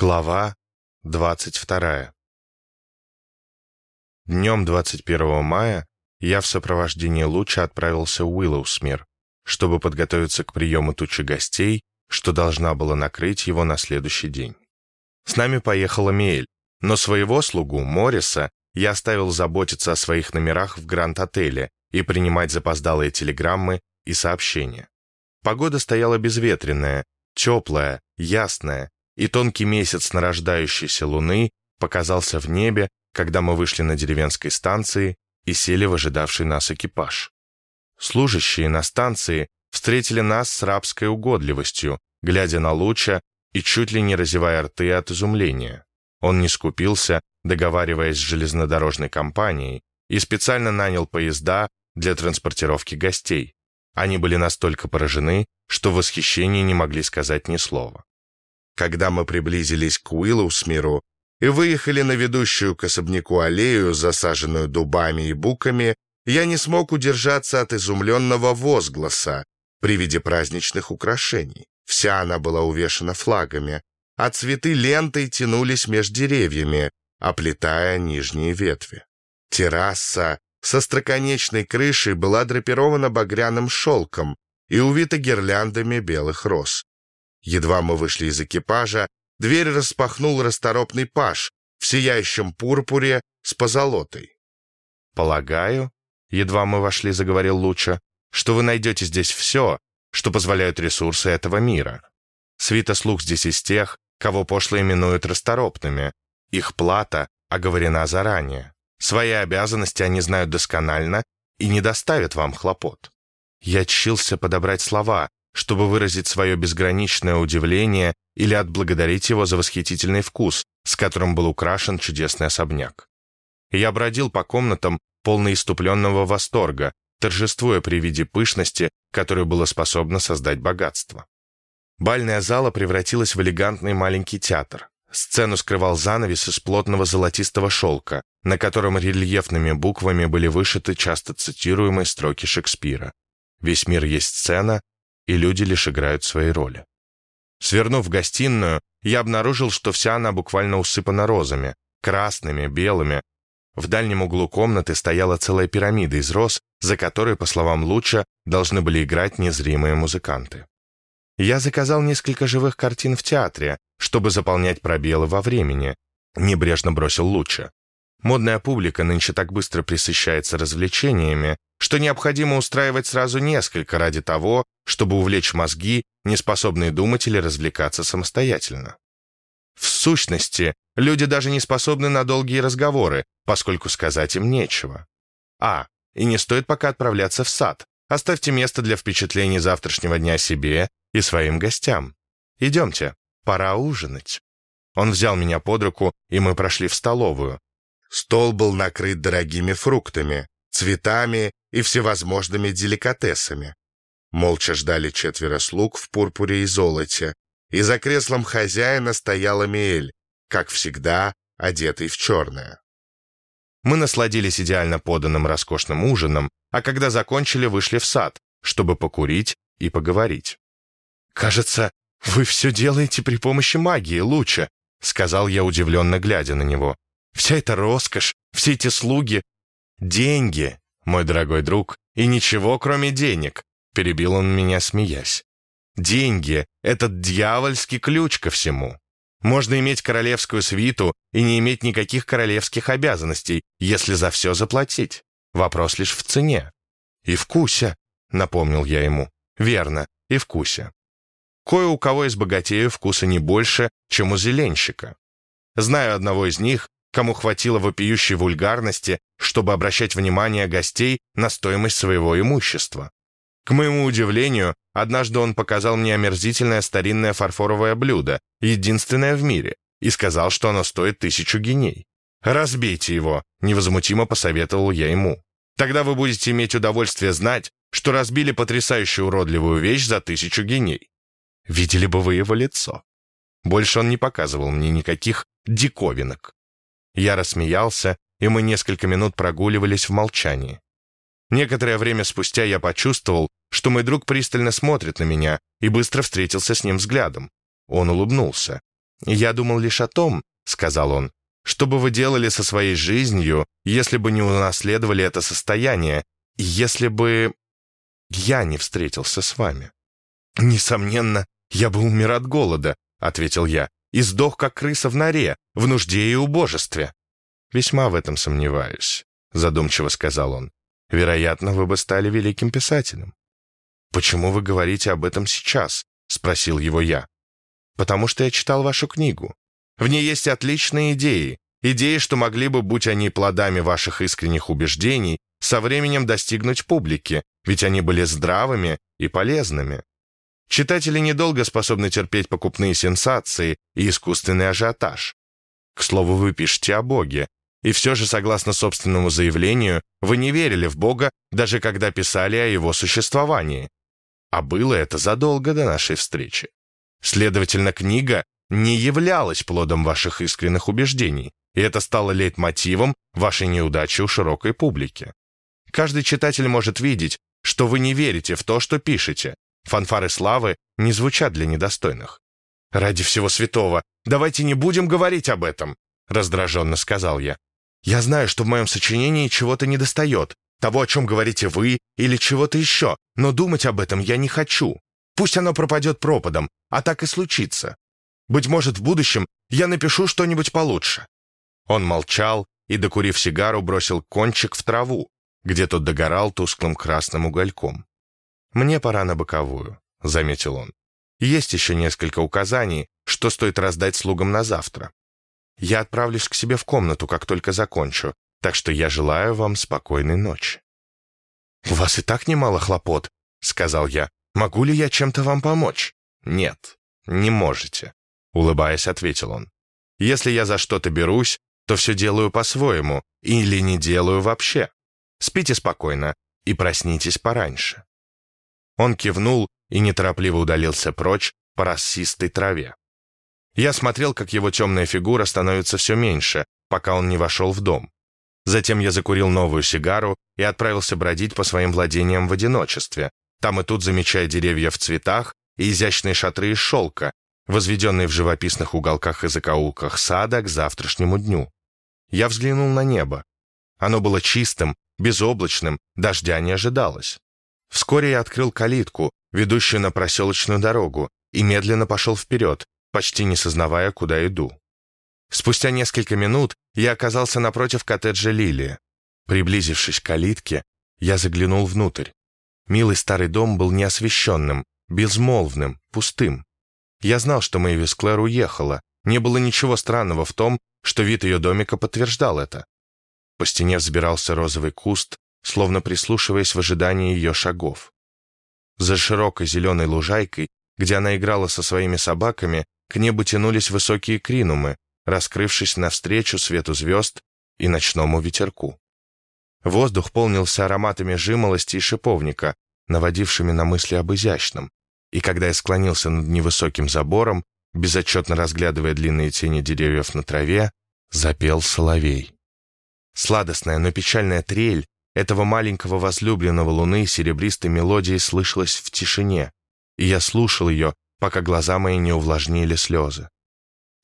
Глава 22. Днем 21 мая я в сопровождении Луча отправился в Уиллоусмир, чтобы подготовиться к приему тучи гостей, что должна была накрыть его на следующий день. С нами поехала Миэль, но своего слугу, Морриса, я оставил заботиться о своих номерах в Гранд-отеле и принимать запоздалые телеграммы и сообщения. Погода стояла безветренная, теплая, ясная, и тонкий месяц нарождающейся луны показался в небе, когда мы вышли на деревенской станции и сели в ожидавший нас экипаж. Служащие на станции встретили нас с рабской угодливостью, глядя на Луча и чуть ли не разевая рты от изумления. Он не скупился, договариваясь с железнодорожной компанией, и специально нанял поезда для транспортировки гостей. Они были настолько поражены, что в восхищении не могли сказать ни слова. Когда мы приблизились к Уиллоусмиру и выехали на ведущую к особняку аллею, засаженную дубами и буками, я не смог удержаться от изумленного возгласа при виде праздничных украшений. Вся она была увешана флагами, а цветы лентой тянулись между деревьями, оплетая нижние ветви. Терраса со строконечной крышей была драпирована багряным шелком и увита гирляндами белых роз. Едва мы вышли из экипажа, дверь распахнул расторопный паш в сияющем пурпуре с позолотой. «Полагаю, едва мы вошли, заговорил Луча, что вы найдете здесь все, что позволяют ресурсы этого мира. Свита слух здесь из тех, кого пошло именуют расторопными. Их плата оговорена заранее. Свои обязанности они знают досконально и не доставят вам хлопот. Я чился подобрать слова, чтобы выразить свое безграничное удивление или отблагодарить его за восхитительный вкус, с которым был украшен чудесный особняк. Я бродил по комнатам, полный иступленного восторга, торжествуя при виде пышности, которую было способно создать богатство. Бальная зала превратилась в элегантный маленький театр. Сцену скрывал занавес из плотного золотистого шелка, на котором рельефными буквами были вышиты часто цитируемые строки Шекспира. «Весь мир есть сцена, и люди лишь играют свои роли. Свернув в гостиную, я обнаружил, что вся она буквально усыпана розами, красными, белыми. В дальнем углу комнаты стояла целая пирамида из роз, за которой, по словам Луча, должны были играть незримые музыканты. Я заказал несколько живых картин в театре, чтобы заполнять пробелы во времени, небрежно бросил Луча. Модная публика нынче так быстро присыщается развлечениями, что необходимо устраивать сразу несколько ради того, чтобы увлечь мозги, неспособные думать или развлекаться самостоятельно. В сущности, люди даже не способны на долгие разговоры, поскольку сказать им нечего. А, и не стоит пока отправляться в сад. Оставьте место для впечатлений завтрашнего дня себе и своим гостям. Идемте, пора ужинать. Он взял меня под руку, и мы прошли в столовую. Стол был накрыт дорогими фруктами, цветами и всевозможными деликатесами. Молча ждали четверо слуг в пурпуре и золоте, и за креслом хозяина стояла Миэль, как всегда, одетый в черное. Мы насладились идеально поданным роскошным ужином, а когда закончили, вышли в сад, чтобы покурить и поговорить. «Кажется, вы все делаете при помощи магии, лучше», сказал я, удивленно глядя на него. «Вся эта роскошь, все эти слуги, деньги, мой дорогой друг, и ничего, кроме денег», — перебил он меня, смеясь. «Деньги — этот дьявольский ключ ко всему. Можно иметь королевскую свиту и не иметь никаких королевских обязанностей, если за все заплатить. Вопрос лишь в цене. И вкусе», — напомнил я ему. «Верно, и вкусе. Кое у кого из богатеев вкуса не больше, чем у зеленщика. Знаю одного из них, кому хватило вопиющей вульгарности, чтобы обращать внимание гостей на стоимость своего имущества. К моему удивлению, однажды он показал мне омерзительное старинное фарфоровое блюдо, единственное в мире, и сказал, что оно стоит тысячу геней. «Разбейте его», — невозмутимо посоветовал я ему. «Тогда вы будете иметь удовольствие знать, что разбили потрясающую уродливую вещь за тысячу геней. Видели бы вы его лицо. Больше он не показывал мне никаких диковинок. Я рассмеялся, и мы несколько минут прогуливались в молчании. Некоторое время спустя я почувствовал, что мой друг пристально смотрит на меня и быстро встретился с ним взглядом. Он улыбнулся. «Я думал лишь о том», — сказал он, «что бы вы делали со своей жизнью, если бы не унаследовали это состояние, если бы я не встретился с вами». «Несомненно, я бы умер от голода», — ответил я, «и сдох, как крыса в норе, в нужде и убожестве». «Весьма в этом сомневаюсь», — задумчиво сказал он. «Вероятно, вы бы стали великим писателем». «Почему вы говорите об этом сейчас?» — спросил его я. «Потому что я читал вашу книгу. В ней есть отличные идеи, идеи, что могли бы, будь они плодами ваших искренних убеждений, со временем достигнуть публики, ведь они были здравыми и полезными. Читатели недолго способны терпеть покупные сенсации и искусственный ажиотаж. К слову, вы пишете о Боге, и все же, согласно собственному заявлению, вы не верили в Бога, даже когда писали о его существовании. А было это задолго до нашей встречи. Следовательно, книга не являлась плодом ваших искренних убеждений, и это стало лейтмотивом вашей неудачи у широкой публики. Каждый читатель может видеть, что вы не верите в то, что пишете. Фанфары славы не звучат для недостойных. «Ради всего святого, давайте не будем говорить об этом», — раздраженно сказал я. «Я знаю, что в моем сочинении чего-то недостает, того, о чем говорите вы, или чего-то еще, но думать об этом я не хочу. Пусть оно пропадет пропадом, а так и случится. Быть может, в будущем я напишу что-нибудь получше». Он молчал и, докурив сигару, бросил кончик в траву, где тот догорал тусклым красным угольком. «Мне пора на боковую», — заметил он. «Есть еще несколько указаний, что стоит раздать слугам на завтра. Я отправлюсь к себе в комнату, как только закончу, так что я желаю вам спокойной ночи». «У вас и так немало хлопот», — сказал я. «Могу ли я чем-то вам помочь?» «Нет, не можете», — улыбаясь, ответил он. «Если я за что-то берусь, то все делаю по-своему или не делаю вообще. Спите спокойно и проснитесь пораньше». Он кивнул и неторопливо удалился прочь по рассистой траве. Я смотрел, как его темная фигура становится все меньше, пока он не вошел в дом. Затем я закурил новую сигару и отправился бродить по своим владениям в одиночестве, там и тут замечая деревья в цветах и изящные шатры из шелка, возведенные в живописных уголках и закоулках сада к завтрашнему дню. Я взглянул на небо. Оно было чистым, безоблачным, дождя не ожидалось. Вскоре я открыл калитку, ведущую на проселочную дорогу, и медленно пошел вперед, почти не сознавая, куда иду. Спустя несколько минут я оказался напротив коттеджа Лилии. Приблизившись к калитке, я заглянул внутрь. Милый старый дом был неосвещенным, безмолвным, пустым. Я знал, что Мэйвис Клэр уехала. Не было ничего странного в том, что вид ее домика подтверждал это. По стене взбирался розовый куст, словно прислушиваясь в ожидании ее шагов. За широкой зеленой лужайкой, где она играла со своими собаками, к небу тянулись высокие кринумы, раскрывшись навстречу свету звезд и ночному ветерку. Воздух полнился ароматами жимолости и шиповника, наводившими на мысли об изящном, и когда я склонился над невысоким забором, безотчетно разглядывая длинные тени деревьев на траве, запел соловей. Сладостная, но печальная трель этого маленького возлюбленного луны серебристой мелодией слышалась в тишине, и я слушал ее, пока глаза мои не увлажнили слезы.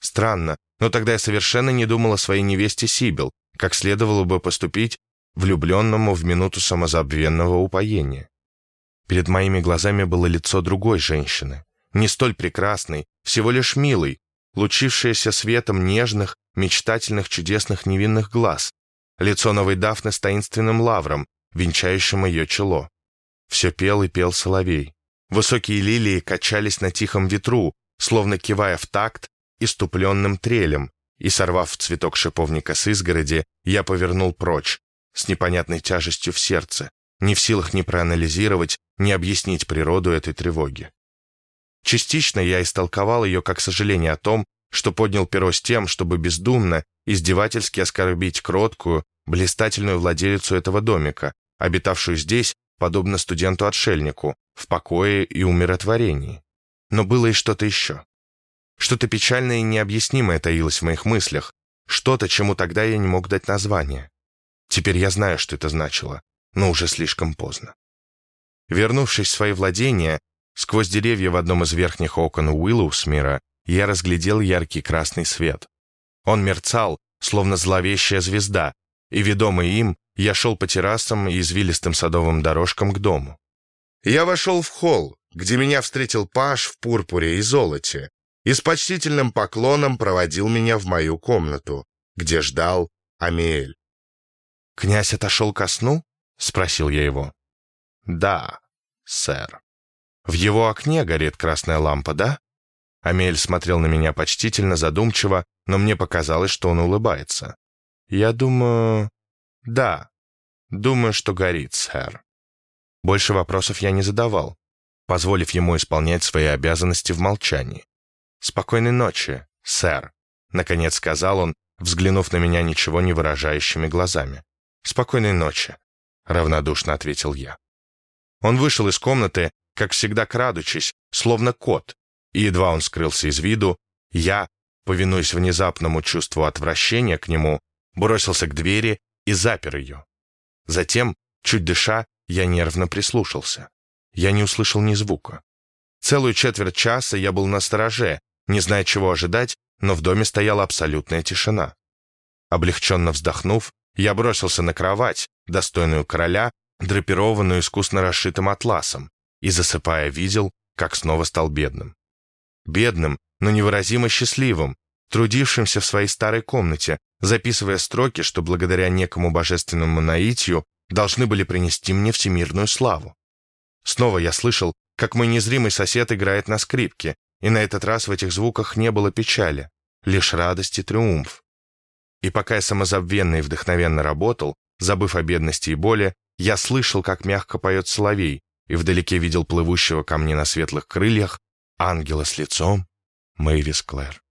Странно, но тогда я совершенно не думал о своей невесте Сибил, как следовало бы поступить влюбленному в минуту самозабвенного упоения. Перед моими глазами было лицо другой женщины, не столь прекрасной, всего лишь милой, лучившееся светом нежных, мечтательных, чудесных невинных глаз, лицо новой Дафны с таинственным лавром, венчающим ее чело. Все пел и пел соловей. Высокие лилии качались на тихом ветру, словно кивая в такт иступленным трелем, и, сорвав цветок шиповника с изгороди, я повернул прочь, с непонятной тяжестью в сердце, не в силах ни проанализировать, ни объяснить природу этой тревоги. Частично я истолковал ее как сожаление о том, что поднял перо с тем, чтобы бездумно, издевательски оскорбить кроткую, блистательную владелицу этого домика, обитавшую здесь, подобно студенту-отшельнику, в покое и умиротворении. Но было и что-то еще. Что-то печальное и необъяснимое таилось в моих мыслях, что-то, чему тогда я не мог дать название. Теперь я знаю, что это значило, но уже слишком поздно. Вернувшись в свои владения, сквозь деревья в одном из верхних окон Уиллоусмира, я разглядел яркий красный свет. Он мерцал, словно зловещая звезда, и, ведомый им, я шел по террасам и извилистым садовым дорожкам к дому. Я вошел в холл, где меня встретил паж в пурпуре и золоте, и с почтительным поклоном проводил меня в мою комнату, где ждал Амиэль. «Князь отошел ко сну?» — спросил я его. «Да, сэр». «В его окне горит красная лампа, да?» Амель смотрел на меня почтительно, задумчиво, но мне показалось, что он улыбается. «Я думаю...» «Да, думаю, что горит, сэр». Больше вопросов я не задавал, позволив ему исполнять свои обязанности в молчании. «Спокойной ночи, сэр», — наконец сказал он, взглянув на меня ничего не выражающими глазами. «Спокойной ночи», — равнодушно ответил я. Он вышел из комнаты, как всегда крадучись, словно кот, и едва он скрылся из виду, я, повинуясь внезапному чувству отвращения к нему, бросился к двери и запер ее. Затем, чуть дыша, я нервно прислушался. Я не услышал ни звука. Целую четверть часа я был на стороже, не зная, чего ожидать, но в доме стояла абсолютная тишина. Облегченно вздохнув, я бросился на кровать, достойную короля, драпированную искусно расшитым атласом, и, засыпая, видел, как снова стал бедным. Бедным, но невыразимо счастливым, трудившимся в своей старой комнате, записывая строки, что благодаря некому божественному наитию должны были принести мне всемирную славу. Снова я слышал, как мой незримый сосед играет на скрипке, и на этот раз в этих звуках не было печали, лишь радость и триумф. И пока я самозабвенно и вдохновенно работал, забыв о бедности и боли, я слышал, как мягко поет соловей, и вдалеке видел плывущего ко мне на светлых крыльях ангела с лицом Мэйвис Клэр.